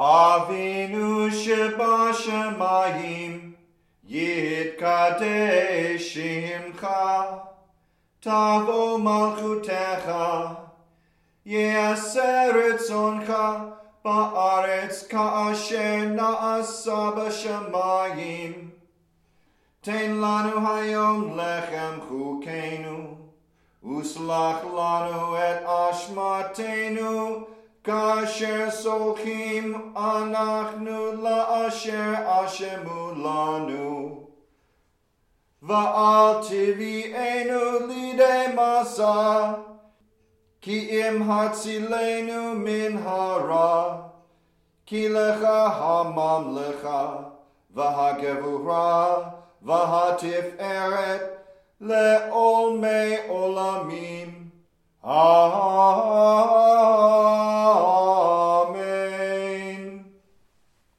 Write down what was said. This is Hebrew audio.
אבינו שבשמיים, יתקדש שמך, תבוא מלכותך, יעשה רצונך בארץ כאשר נעשה בשמיים. תן לנו היום לחם חוקנו, וסלח לנו את אשמתנו, כאשר סולחים אנחנו לאשר אשמו לנו. ואל תביאנו לידי מסע, כי אם הצילנו מן הרע, כי לך הממלכה והגבורה והתפארת לעולמי עולמים. אמן.